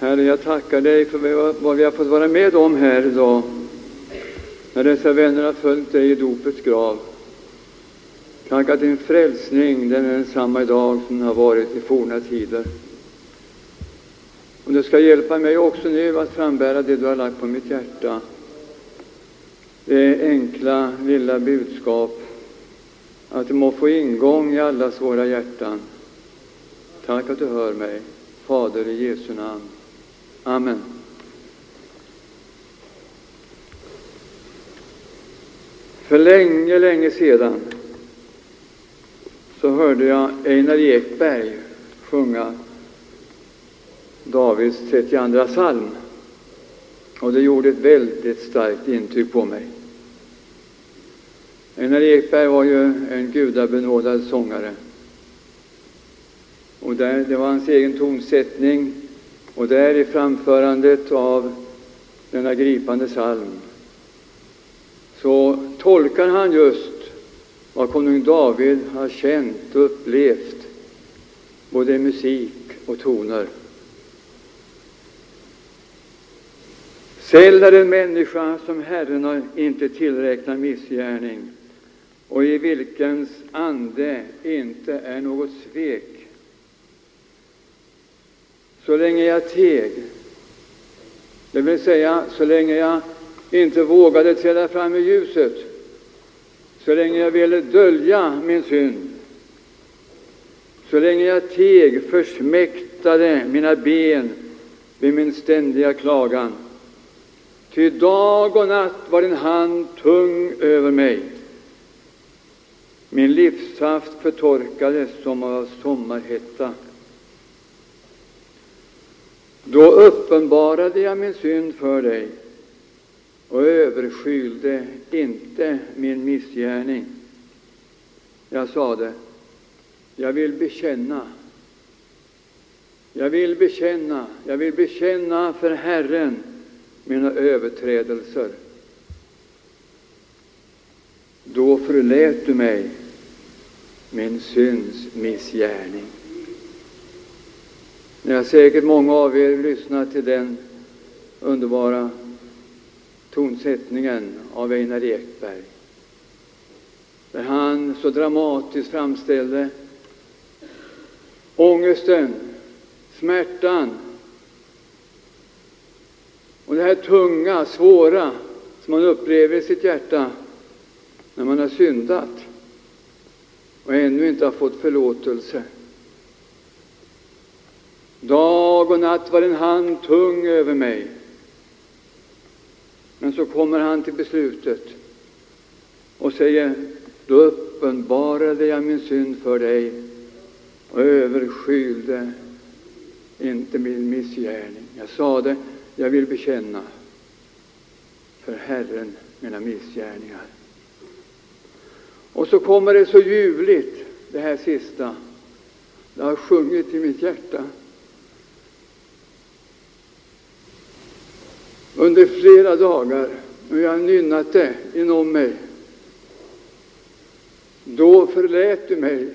Herre, jag tackar dig för vad vi har fått vara med om här idag, när dessa vänner har följt dig i dopets grav. Tack att din frälsning den är densamma idag som den har varit i forna tider. Och du ska hjälpa mig också nu att frambära det du har lagt på mitt hjärta. Det enkla lilla budskap att det må få ingång i allas våra hjärtan. Tack att du hör mig, Fader i Jesu namn. Amen. För länge, länge sedan så hörde jag Einar Ekberg sjunga Davids 32 psalm. Och det gjorde ett väldigt starkt intryck på mig. Einar Ekberg var ju en gudabenådad sångare. Och där, det var hans egen tonsättning och där i framförandet av denna gripande psalm så tolkar han just vad konung David har känt och upplevt, både i musik och toner. Säll är en människa som Herren inte tillräknar missgärning och i vilkens ande inte är något svek. Så länge jag teg, det vill säga så länge jag inte vågade träda fram i ljuset, så länge jag ville dölja min synd, så länge jag teg försmäktade mina ben vid min ständiga klagan. Ty dag och natt var din hand tung över mig. Min livssaft förtorkades som av sommarhetta. Då uppenbarade jag min synd för dig och överskylde inte min missgärning. Jag sade, jag vill bekänna, jag vill bekänna, jag vill bekänna för Herren mina överträdelser. Då förlät du mig min synds missgärning. Ni har säkert många av er lyssnat till den underbara tonsättningen av Einar Ekberg, där han så dramatiskt framställde ångesten, smärtan och det här tunga, svåra som man upplever i sitt hjärta när man har syndat och ännu inte har fått förlåtelse. Dag och natt var en hand tung över mig. Men så kommer han till beslutet och säger, då uppenbarade jag min synd för dig och överskylde inte min missgärning. Jag sade, jag vill bekänna för Herren mina missgärningar. Och så kommer det så ljuvligt, det här sista. Det har sjungit i mitt hjärta. Under flera dagar, och jag nynnat det inom mig. Då förlät du mig.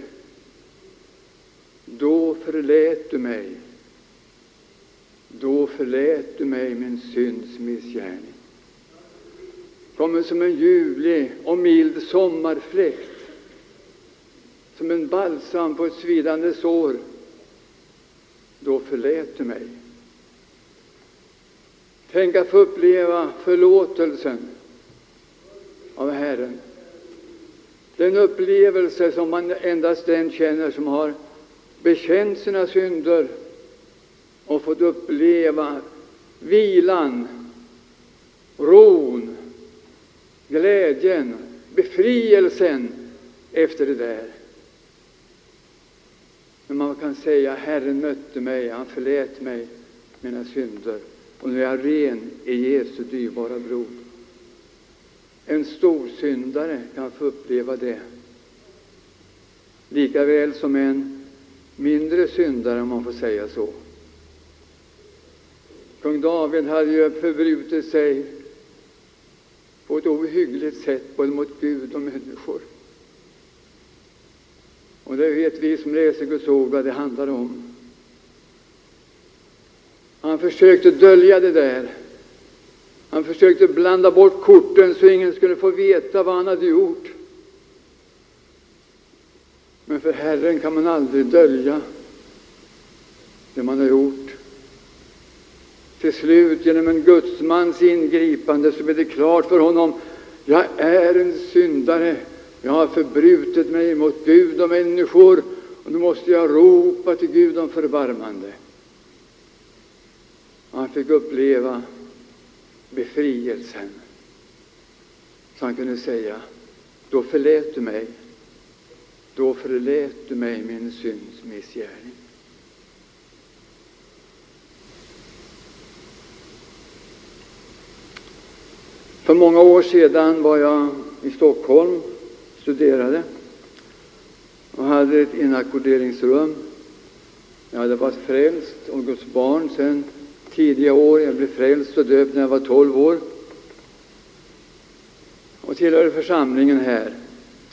Då förlät du mig. Då förlät du mig min synds missgärning. Kommer som en ljuvlig och mild sommarfläkt, som en balsam på ett svidande sår. Då förlät du mig. Tänk att få uppleva förlåtelsen av Herren. Den upplevelse som man endast den känner som har bekänt sina synder och fått uppleva vilan, ron, glädjen, befrielsen efter det där. Men man kan säga Herren mötte mig, han förlät mig mina synder och nu är jag ren i Jesu dyrbara blod. En stor syndare kan få uppleva det, lika väl som en mindre syndare, om man får säga så. Kung David hade ju förbrutit sig på ett ohyggligt sätt både mot Gud och människor. Och det vet vi som läser Guds ord vad det handlar om. Han försökte dölja det där. Han försökte blanda bort korten så ingen skulle få veta vad han hade gjort. Men för Herren kan man aldrig dölja det man har gjort. Till slut, genom en gudsmans ingripande, så blev det klart för honom jag är en syndare. Jag har förbrutit mig mot Gud och människor och nu måste jag ropa till Gud om förbarmande. Han fick uppleva befrielsen. Så han kunde säga, då förlät du mig. Då förlät du mig min synds missgärning. För många år sedan var jag i Stockholm och studerade och hade ett inackorderingsrum. Jag hade varit frälst och Guds barn sedan tidiga år. Jag blev frälst och döpt när jag var tolv år och tillhörde församlingen här.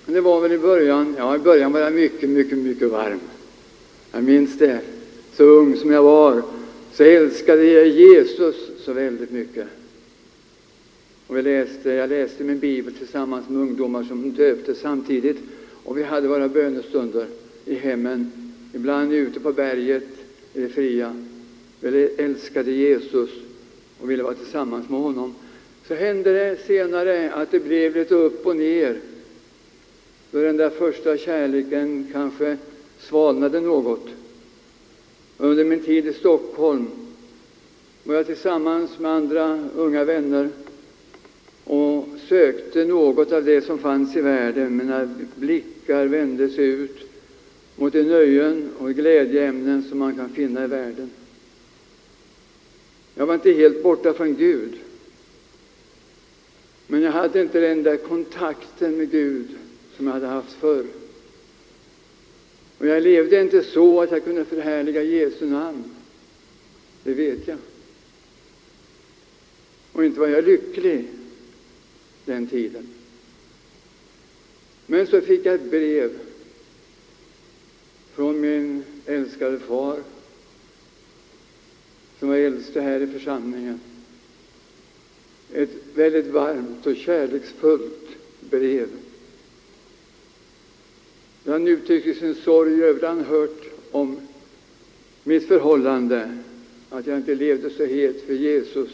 Det var väl i början, ja i början var jag mycket, mycket, mycket varm. Jag minns det. Så ung som jag var så älskade jag Jesus så väldigt mycket. Och vi läste, jag läste min bibel tillsammans med ungdomar som döptes samtidigt. Och vi hade våra bönestunder i hemmen, ibland ute på berget i det fria eller älskade Jesus och ville vara tillsammans med honom. Så hände det senare att det blev lite upp och ner. Då den där första kärleken kanske svalnade något. Under min tid i Stockholm var jag tillsammans med andra unga vänner och sökte något av det som fanns i världen. Mina blickar vände sig ut mot de nöjen och glädjeämnen som man kan finna i världen. Jag var inte helt borta från Gud, men jag hade inte den där kontakten med Gud som jag hade haft förr. Och jag levde inte så att jag kunde förhärliga Jesu namn. Det vet jag. Och inte var jag lycklig den tiden. Men så fick jag ett brev från min älskade far som var äldste här i församlingen. Ett väldigt varmt och kärleksfullt brev. Han uttryckte sin sorg över att han hört om mitt förhållande, att jag inte levde så het för Jesus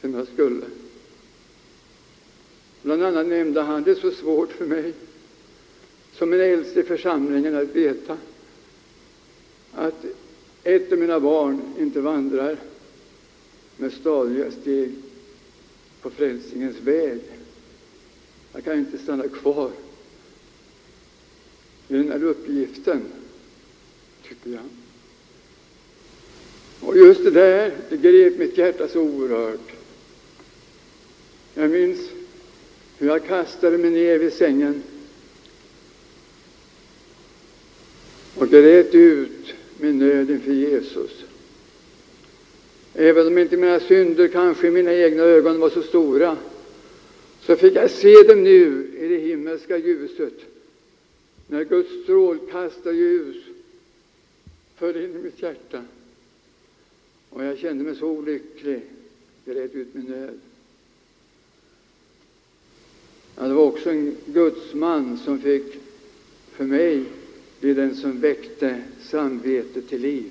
som jag skulle. Bland annat nämnde han det så svårt för mig som en äldste i församlingen att veta att ett av mina barn inte vandrar med stadiga steg på frälsningens väg. Jag kan inte stanna kvar i den här uppgiften, tycker jag. Och just det där, det grep mitt hjärta så oerhört. Jag minns hur jag kastade mig ner vid sängen och grät ut min nöd inför Jesus. Även om inte mina synder kanske i mina egna ögon var så stora, så fick jag se dem nu i det himmelska ljuset, när Guds strålkastarljus föll in i mitt hjärta. Och jag kände mig så olycklig, grät ut min nöd. Ja, det var också en gudsman som fick för mig bli den som väckte samvetet till liv.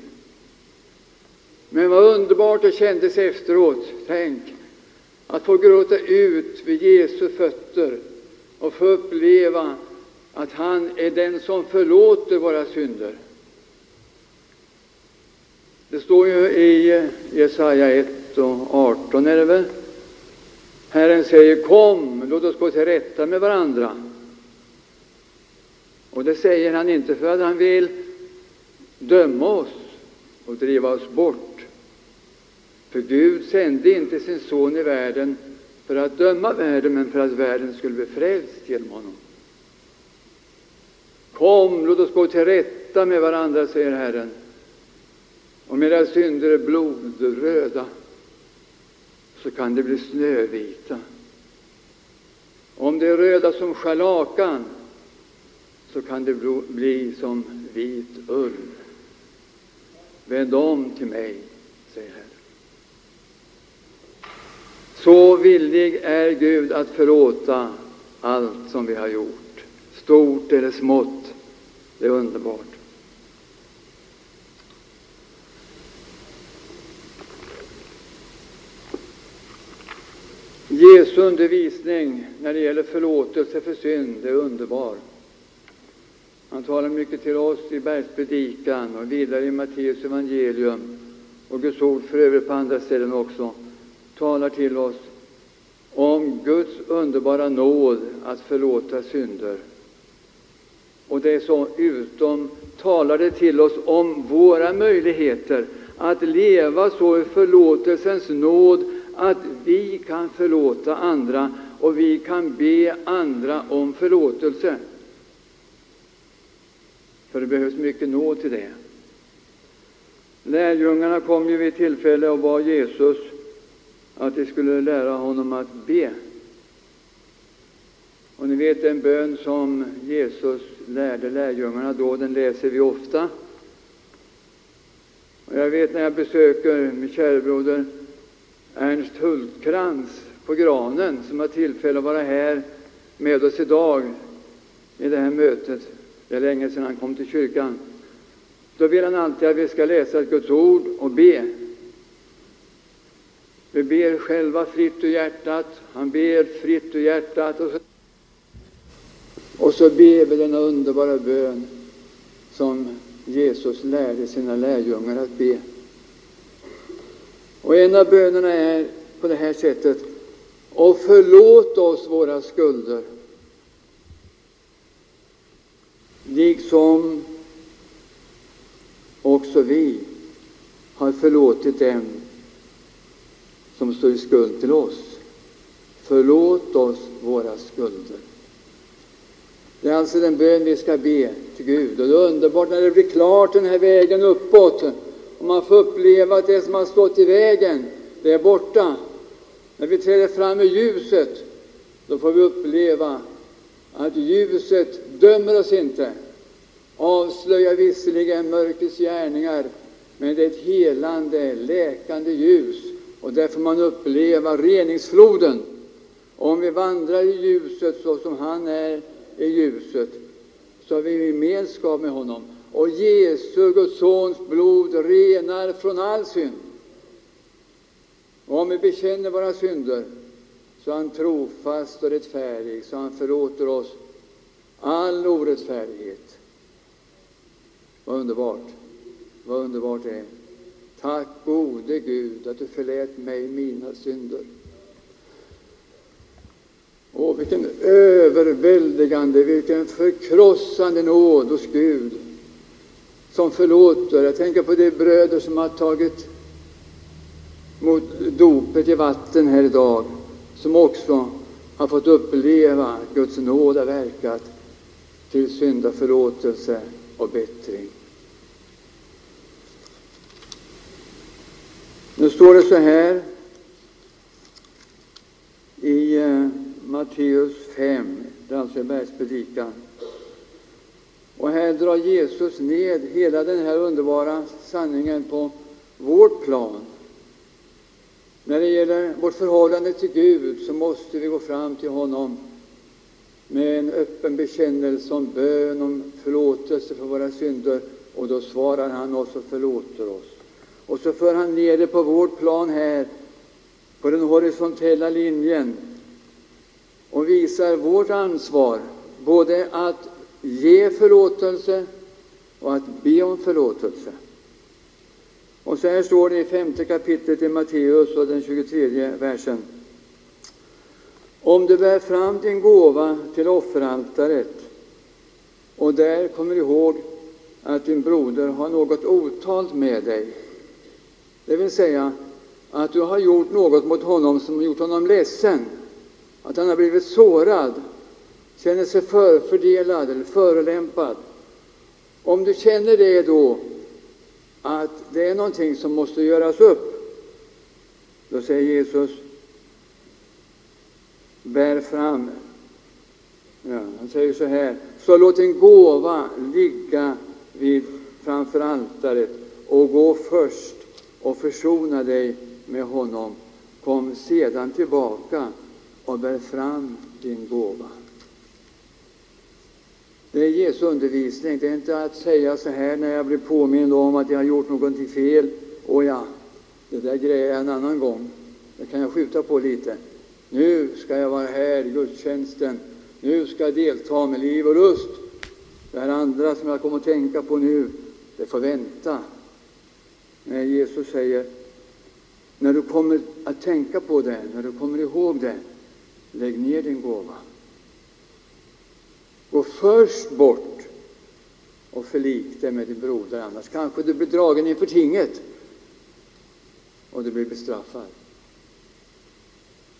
Men vad underbart det kändes efteråt, tänk, att få gråta ut vid Jesu fötter och få uppleva att han är den som förlåter våra synder. Det står ju i Jesaja 1 och 18, är det väl? Herren säger Kom, låt oss gå till rätta med varandra. Och det säger han inte för att han vill döma oss och driva oss bort. För Gud sände inte sin son i världen för att döma världen, men för att världen skulle bli frälst genom honom. Kom, låt oss gå till rätta med varandra, säger Herren. Om era synder är blodröda, så kan det bli snövita. Om det är röda som scharlakan, så kan det bli som vit ull. vänd om till mig, säger Herren. Så villig är Gud att förlåta allt som vi har gjort, stort eller smått. Det är underbart. Jesu undervisning när det gäller förlåtelse för synd är underbar. Han talar mycket till oss i bergspredikan och vidare i Matteus evangelium och Guds ord för övrigt på andra ställen också talar till oss om Guds underbara nåd att förlåta synder. Och det är så utom talar det till oss om våra möjligheter att leva så i förlåtelsens nåd att vi kan förlåta andra och vi kan be andra om förlåtelse. För det behövs mycket nåd till det. Lärjungarna kom ju vid tillfälle och bad Jesus att de skulle lära honom att be. Och ni vet den bön som Jesus lärde lärjungarna då, den läser vi ofta. Och jag vet när jag besöker min kära broder Ernst Hultkrantz på Granen, som har tillfälle att vara här med oss idag i det här mötet. Det är länge sedan han kom till kyrkan. Då vill han alltid att vi ska läsa ett Guds ord och be. Vi ber själva fritt ur hjärtat, han ber fritt ur hjärtat och så, och så ber vi denna underbara bön som Jesus lärde sina lärjungar att be. Och en av bönerna är på det här sättet. Och förlåt oss våra skulder, liksom också vi har förlåtit dem som står i skuld till oss. Förlåt oss våra skulder. Det är alltså den bön vi ska be till Gud. Och det är underbart när det blir klart den här vägen uppåt och man får uppleva att det som har stått i vägen, det är borta. När vi träder fram i ljuset, då får vi uppleva att ljuset dömer oss inte, avslöjar visserligen mörkrets gärningar, men det är ett helande, läkande ljus, och där får man uppleva reningsfloden. Om vi vandrar i ljuset så som han är i ljuset, så har vi gemenskap med honom. Och Jesu, Guds Sons blod, renar från all synd. Och om vi bekänner våra synder, så är han trofast och rättfärdig, så han förlåter oss all orättfärdighet. Vad underbart! Vad underbart det är! Tack gode Gud att du förlät mig mina synder. Åh, vilken överväldigande, vilken förkrossande nåd hos Gud som förlåter. Jag tänker på de bröder som har tagit mot dopet i vatten här idag, som också har fått uppleva Guds nåd har verkat till syndaförlåtelse och bättring. Nu står det så här i eh, Matteus 5, det alltså är alltså en bergspredikan. Och här drar Jesus ned hela den här underbara sanningen på vårt plan. När det gäller vårt förhållande till Gud så måste vi gå fram till honom med en öppen bekännelse om bön, om förlåtelse för våra synder, och då svarar han oss och förlåter oss. Och så för han ner det på vårt plan här, på den horisontella linjen, och visar vårt ansvar, både att ge förlåtelse och att be om förlåtelse. Och så här står det i femte kapitlet i Matteus och den 23 versen. Om du bär fram din gåva till offeraltaret och där kommer ihåg att din broder har något otalt med dig, det vill säga att du har gjort något mot honom som gjort honom ledsen, att han har blivit sårad, känner sig förfördelad eller förolämpad. Om du känner det då, att det är någonting som måste göras upp, då säger Jesus, bär fram. Ja, han säger så här, så låt en gåva ligga vid framför altaret och gå först och försona dig med honom. Kom sedan tillbaka och bär fram din gåva. Det är Jesu undervisning. Det är inte att säga så här när jag blir påmind om att jag har gjort någonting fel. Och ja, det där grejer jag en annan gång. Det kan jag skjuta på lite. Nu ska jag vara här i gudstjänsten. Nu ska jag delta med liv och lust. Det här andra som jag kommer att tänka på nu, det får vänta. Nej, Jesus säger, när du kommer att tänka på det, när du kommer ihåg det, lägg ner din gåva. Gå först bort och förlik dig med din broder, annars kanske du blir dragen inför tinget och du blir bestraffad.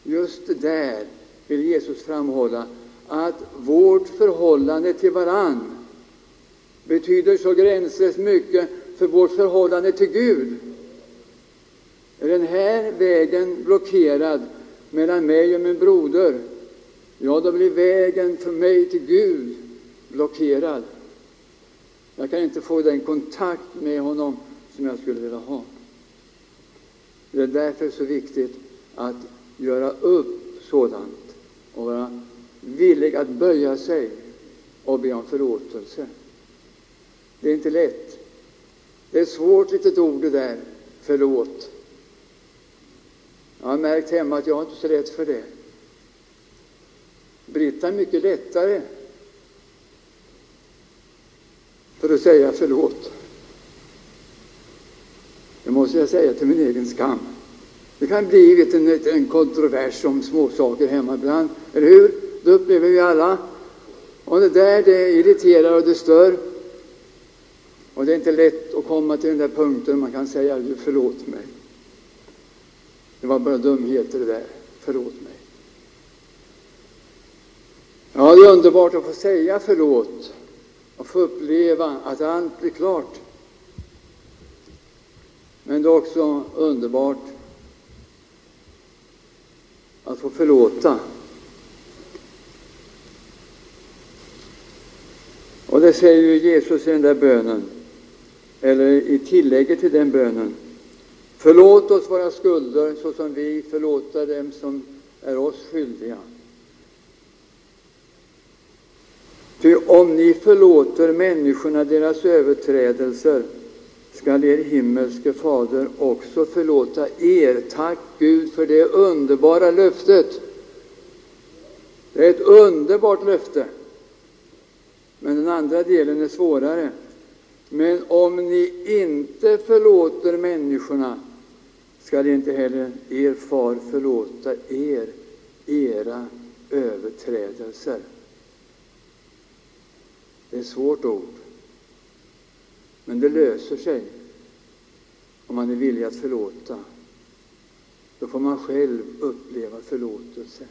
Just där vill Jesus framhålla att vårt förhållande till varann betyder så gränslöst mycket för vårt förhållande till Gud. Är den här vägen blockerad mellan mig och min broder, ja, då blir vägen för mig till Gud blockerad. Jag kan inte få den kontakt med honom som jag skulle vilja ha. Det är därför så viktigt att göra upp sådant och vara villig att böja sig och be om förlåtelse. Det är inte lätt. Det är ett svårt litet ord det där, förlåt. Jag har märkt hemma att jag inte är så lätt för det. Britta är mycket lättare för att säga förlåt. Det måste jag säga till min egen skam. Det kan bli en, en kontrovers om småsaker hemma ibland, eller hur? Det upplever vi alla. Och det där det irriterar och det stör. Och det är inte lätt att komma till den där punkten man kan säga du förlåt mig. Det var bara dumheter det där. Förlåt mig. Ja, det är underbart att få säga förlåt och få uppleva att allt blir klart. Men det är också underbart att få förlåta. Och det säger ju Jesus i den där bönen, eller i tillägget till den bönen. Förlåt oss våra skulder såsom vi förlåter dem som är oss skyldiga. Ty om ni förlåter människorna deras överträdelser skall er himmelske Fader också förlåta er. Tack Gud för det underbara löftet. Det är ett underbart löfte. Men den andra delen är svårare. Men om ni inte förlåter människorna skall inte heller er far förlåta er era överträdelser. Det är ett svårt ord, men det löser sig om man är villig att förlåta. Då får man själv uppleva förlåtelse.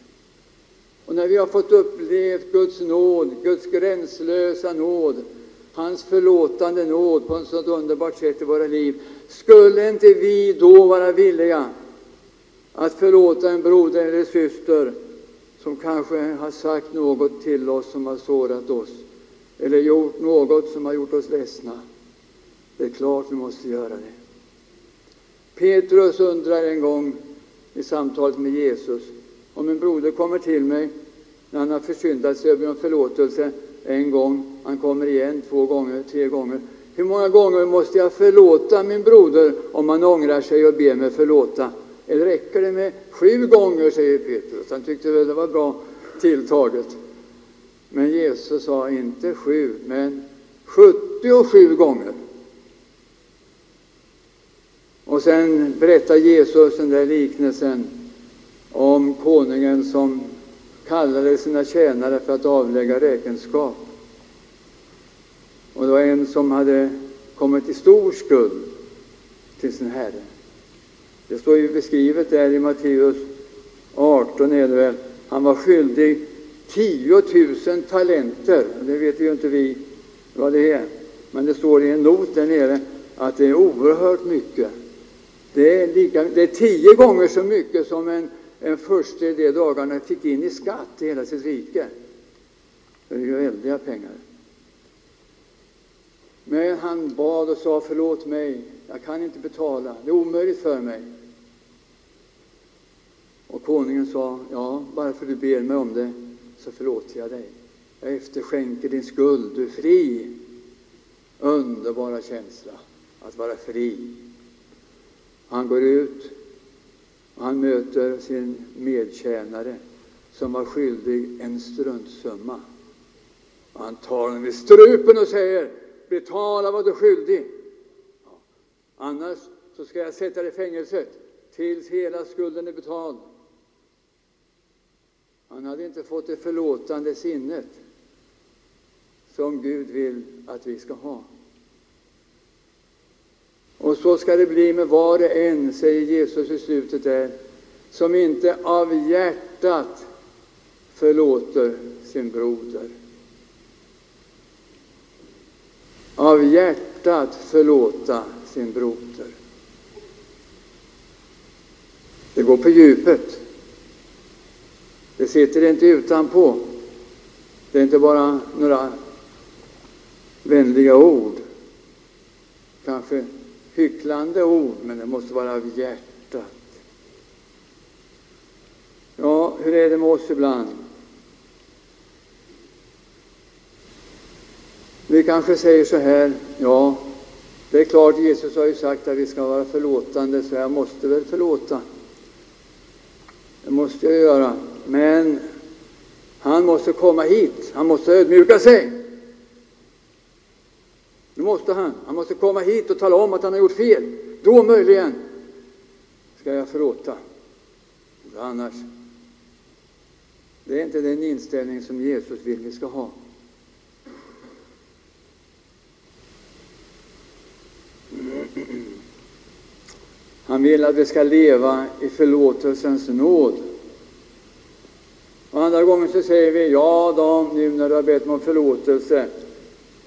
Och när vi har fått uppleva Guds nåd, Guds gränslösa nåd, hans förlåtande nåd på ett så underbart sätt i våra liv, skulle inte vi då vara villiga att förlåta en broder eller syster som kanske har sagt något till oss som har sårat oss eller gjort något som har gjort oss ledsna? Det är klart vi måste göra det. Petrus undrar en gång i samtalet med Jesus om en broder kommer till mig när han har försyndat sig och ber om förlåtelse en gång, han kommer igen två gånger, tre gånger. Hur många gånger måste jag förlåta min broder om han ångrar sig och ber mig förlåta? Eller räcker det med sju gånger, säger Petrus. Han tyckte väl det var bra tilltaget. Men Jesus sa inte sju, men 77 gånger. Och sen berättar Jesus den där liknelsen om konungen som kallade sina tjänare för att avlägga räkenskap. Och det var en som hade kommit i stor skuld till sin herre. Det står ju beskrivet där i Matteus 18, är det väl. Han var skyldig 10 000 talenter. Det vet ju inte vi vad det är. Men det står i en not där nere att det är oerhört mycket. Det är, lika, det är tio gånger så mycket som en, en förste de dagarna fick in i skatt i hela sitt rike. Det är ju väldiga pengar. Men han bad och sa förlåt mig, Jag kan inte betala. Det är omöjligt för mig. Och konungen sa, ja, bara för du ber mig om det så förlåter jag dig. Jag efterskänker din skuld, du är fri. Underbara känsla att vara fri. Han går ut och han möter sin medtjänare som var skyldig en struntsumma. Och han tar honom vid strupen och säger betala vad du är skyldig. Annars så ska jag sätta dig i fängelset tills hela skulden är betald. Han hade inte fått det förlåtande sinnet som Gud vill att vi ska ha. Och så ska det bli med var och en, säger Jesus i slutet där, som inte av hjärtat förlåter sin broder. Av hjärtat förlåta sin broder. Det går på djupet. Det sitter inte utanpå. Det är inte bara några vänliga ord, kanske hycklande ord, men det måste vara av hjärtat. Ja, hur är det med oss ibland? Vi kanske säger så här, ja, det är klart, Jesus har ju sagt att vi ska vara förlåtande, så jag måste väl förlåta. Det måste jag göra. Men han måste komma hit. Han måste ödmjuka sig. Nu måste han. Han måste komma hit och tala om att han har gjort fel. Då möjligen ska jag förlåta. Annars. Det är inte den inställning som Jesus vill vi ska ha. Han vill att vi ska leva i förlåtelsens nåd. Och andra gånger så säger vi, ja då, nu när du har bett mig om förlåtelse,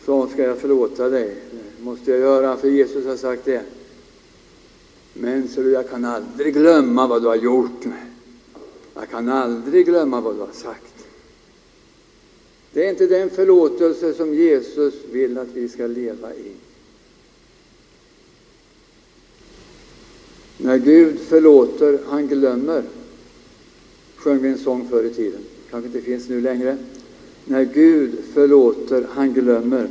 så ska jag förlåta dig. Det måste jag göra, för Jesus har sagt det. Men så jag kan aldrig glömma vad du har gjort mig. Jag kan aldrig glömma vad du har sagt. Det är inte den förlåtelse som Jesus vill att vi ska leva i. När Gud förlåter, han glömmer, sjöng vi en sång förr i tiden. kanske inte finns nu längre. När Gud förlåter, han glömmer.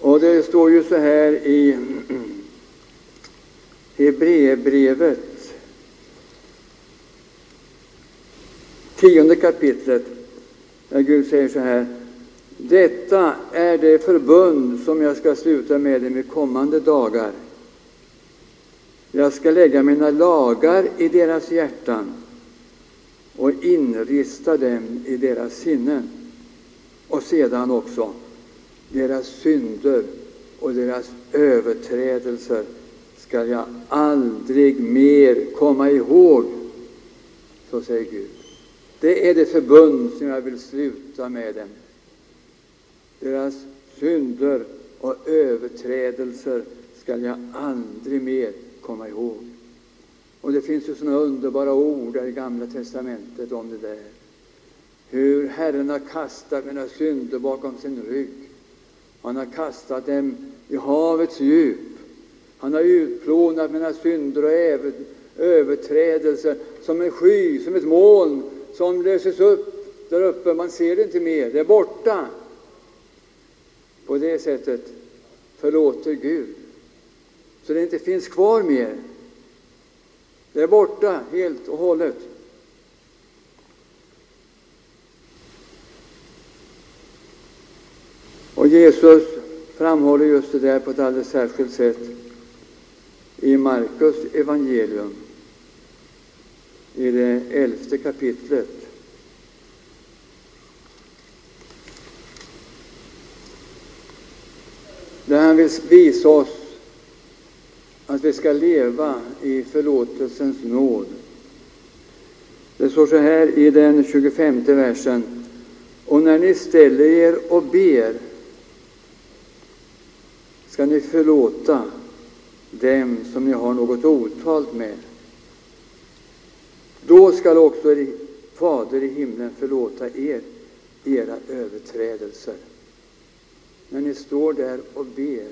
Och det står ju så här i Hebreerbrevet, tionde kapitlet, där Gud säger så här. Detta är det förbund som jag ska sluta med dem i kommande dagar. Jag ska lägga mina lagar i deras hjärtan och inrista dem i deras sinnen. Och sedan också deras synder och deras överträdelser skall jag aldrig mer komma ihåg. Så säger Gud. Det är det förbund som jag vill sluta med dem. Deras synder och överträdelser skall jag aldrig mer komma ihåg. Och det finns ju sådana underbara ord i Gamla testamentet om det där. Hur Herren har kastat mina synder bakom sin rygg. Han har kastat dem i havets djup. Han har utplånat mina synder och överträdelser som en sky, som ett moln som löses upp där uppe. Man ser det inte mer, det är borta. På det sättet förlåter Gud så det inte finns kvar mer. Det är borta helt och hållet. Och Jesus framhåller just det där på ett alldeles särskilt sätt i Markus evangelium, i det elfte kapitlet. Där han vill visa oss att vi ska leva i förlåtelsens nåd. Det står så här i den 25 versen. Och när ni ställer er och ber ska ni förlåta dem som ni har något otalt med. Då skall också er Fader i himlen förlåta er era överträdelser. När ni står där och ber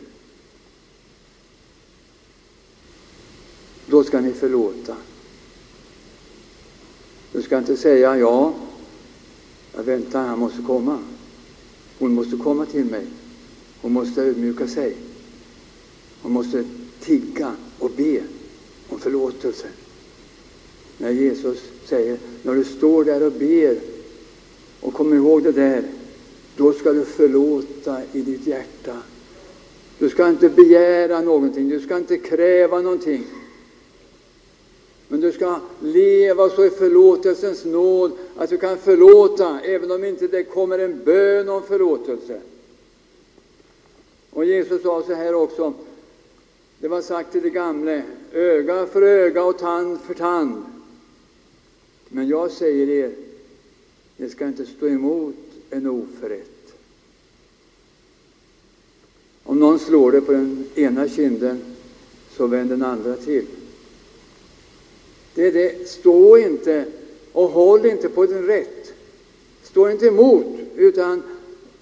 då ska ni förlåta. Du ska inte säga ja, jag väntar, han måste komma. Hon måste komma till mig. Hon måste ödmjuka sig. Hon måste tigga och be om förlåtelse. När Jesus säger, när du står där och ber och kom ihåg det där, då ska du förlåta i ditt hjärta. Du ska inte begära någonting, du ska inte kräva någonting. Men du ska leva så i förlåtelsens nåd att du kan förlåta, även om inte det kommer en bön om förlåtelse. Och Jesus sa så här också, det var sagt till de gamle, öga för öga och tand för tand. Men jag säger er, ni ska inte stå emot en oförrätt. Om någon slår dig på den ena kinden, så vänd den andra till. Det är det. Stå inte och håll inte på din rätt. Stå inte emot, utan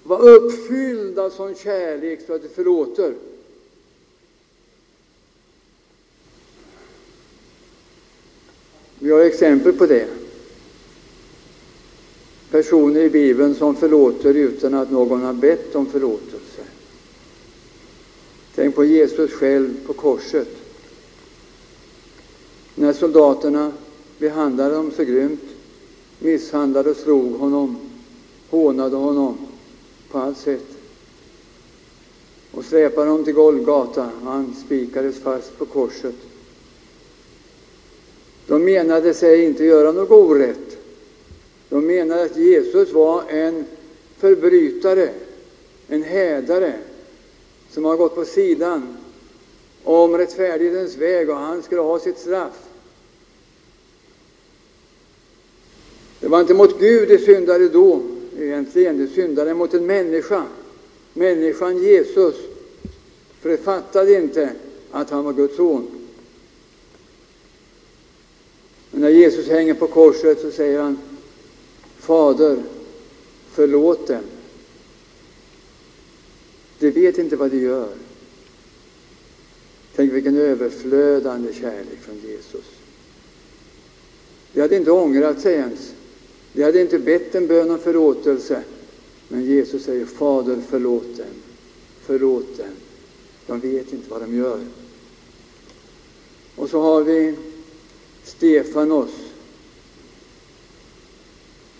var uppfylld av sån kärlek så att du förlåter. Vi har exempel på det. Personer i Bibeln som förlåter utan att någon har bett om förlåtelse. Tänk på Jesus själv på korset. När soldaterna behandlade honom så grymt, misshandlade och slog honom, hånade honom på allt sätt och släpade honom till Golgata. Han spikades fast på korset. De menade sig inte göra något orätt. De menade att Jesus var en förbrytare, en hädare, som har gått på sidan om rättfärdighetens väg och han skulle ha sitt straff. Det var inte mot Gud de syndade då, egentligen. De syndade mot en människa, människan Jesus. För de fattade inte att han var Guds son. Men när Jesus hänger på korset så säger han Fader, förlåt dem. De vet inte vad de gör. Tänk vilken överflödande kärlek från Jesus. De hade inte ångrat sig ens. De hade inte bett en bön om förlåtelse. Men Jesus säger Fader, förlåt dem. Förlåt dem. De vet inte vad de gör. Och så har vi Stefanos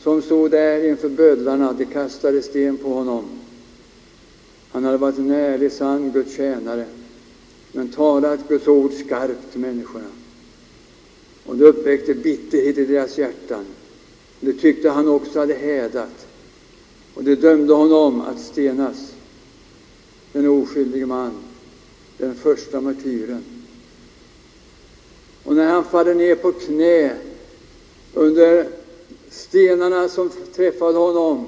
som stod där inför bödlarna. De kastade sten på honom. Han hade varit en ärlig, sann Guds tjänare, men talat Guds ord skarpt till människorna. Och det uppväckte bitterhet i deras hjärtan. Det tyckte han också hade hädat. Och det dömde honom att stenas. Den oskyldige man, den första martyren. Och när han faller ner på knä under stenarna som träffade honom,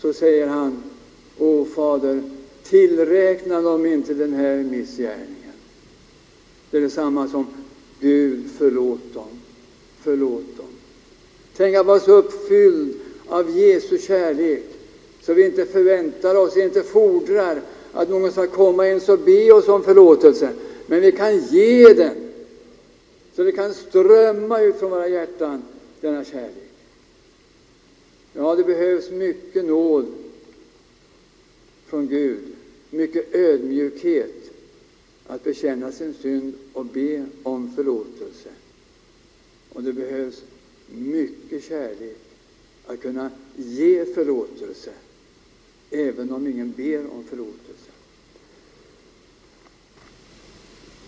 så säger han O Fader, tillräkna dem inte den här missgärningen. Det är detsamma som Gud, förlåt dem, förlåt dem. Tänk att vara så uppfylld av Jesu kärlek så vi inte förväntar oss, inte fordrar att någon ska komma ens och be oss om förlåtelse, men vi kan ge den så det kan strömma ut från våra hjärtan, denna kärlek. Ja, det behövs mycket nåd från Gud, mycket ödmjukhet att bekänna sin synd och be om förlåtelse. Och det behövs mycket kärlek att kunna ge förlåtelse, även om ingen ber om förlåtelse.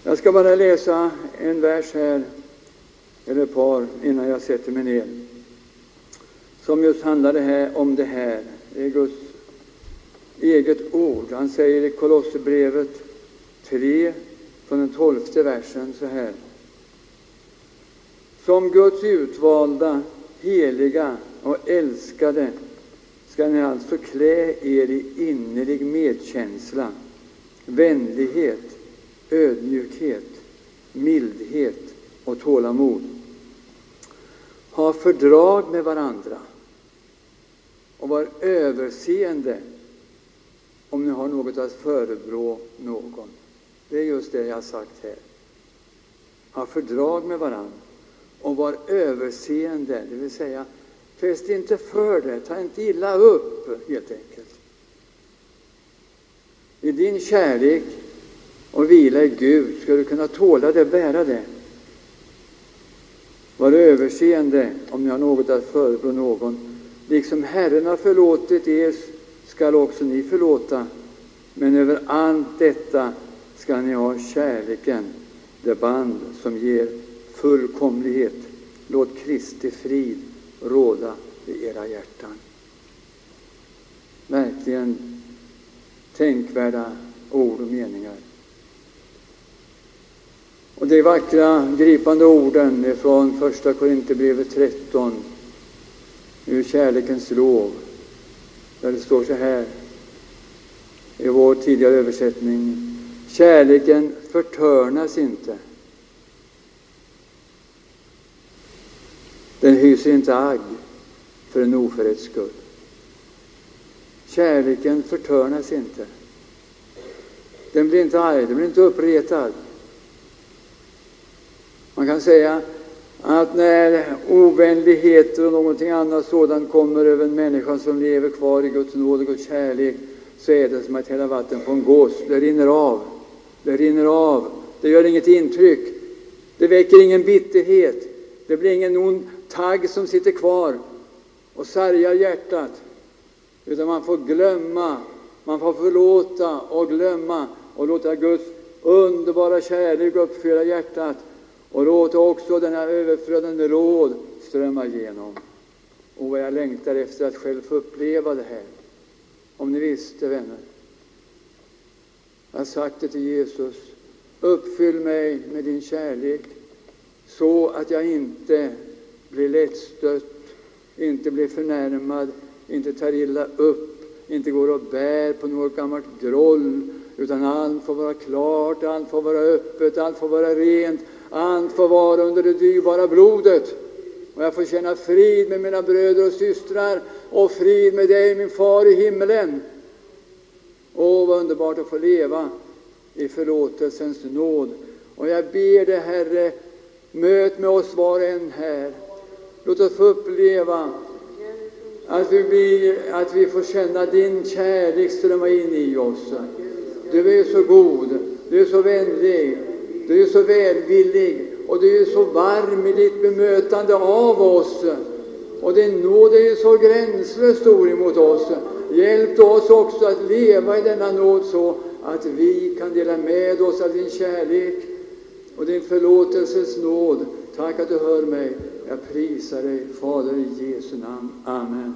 Jag ska bara läsa en vers här, eller ett par, innan jag sätter mig ner, som just handlar det här, om det här. Det är Guds eget ord. Han säger i Kolosserbrevet 3, från den tolfte versen, så här. Som Guds utvalda, heliga och älskade ska ni alltså klä er i innerlig medkänsla, vänlighet, ödmjukhet, mildhet och tålamod. Ha fördrag med varandra och var överseende om ni har något att förebrå någon. Det är just det jag har sagt här. ha fördrag med varandra och var överseende, det vill säga fäst inte för det, ta inte illa upp helt enkelt. I din kärlek och vila i Gud ska du kunna tåla det, bära det. Var överseende om ni har något att förebrå någon. Liksom Herren har förlåtit er skall också ni förlåta. Men över allt detta skall ni ha kärleken, det band som ger fullkomlighet. Låt Kristi frid råda i era hjärtan. Verkligen tänkvärda ord och meningar. Och de vackra, gripande orden från Första Korinthierbrevet 13 ur kärlekens lov, där det står så här i vår tidigare översättning. Kärleken förtörnas inte. Den hyser inte agg för en oförrätts skull. Kärleken förtörnas inte. Den blir inte arg, den blir inte uppretad. Man kan säga att när ovänligheter och någonting annat sådant kommer över en människa som lever kvar i Guds nåd och Guds kärlek så är det som att hälla vatten på en gås. Det rinner av. Det rinner av. Det gör inget intryck. Det väcker ingen bitterhet. Det blir ingen ond tagg som sitter kvar och sargar hjärtat. Utan man får glömma, man får förlåta och glömma och låta Guds underbara kärlek uppfylla hjärtat och låt också denna överflödande råd strömma igenom. Och vad jag längtar efter att själv få uppleva det här. Om ni visste, vänner. Jag har sagt det till Jesus. Uppfyll mig med din kärlek så att jag inte blir lättstött, inte blir förnärmad, inte tar illa upp, inte går och bär på något gammalt groll, utan allt får vara klart, allt får vara öppet, allt får vara rent, allt får vara under det dyrbara blodet. Och jag får känna frid med mina bröder och systrar och frid med dig, min far i himmelen. Åh, vad underbart att få leva i förlåtelsens nåd. Och jag ber dig, Herre, möt med oss var och en här. Låt oss få uppleva att vi, blir, att vi får känna din kärlek strömma in i oss. Du är så god, du är så vänlig, du är så välvillig och du är så varm i ditt bemötande av oss. Och din nåd är ju så gränslöst stor emot oss. Hjälp oss också att leva i denna nåd så att vi kan dela med oss av din kärlek och din förlåtelses nåd. Tack att du hör mig. Jag prisar dig, Fader, i Jesu namn. Amen.